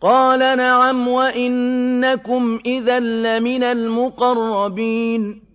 قَالَ نَعَمْ وَإِنَّكُمْ إِذًا لَّمِنَ الْمُقَرَّبِينَ.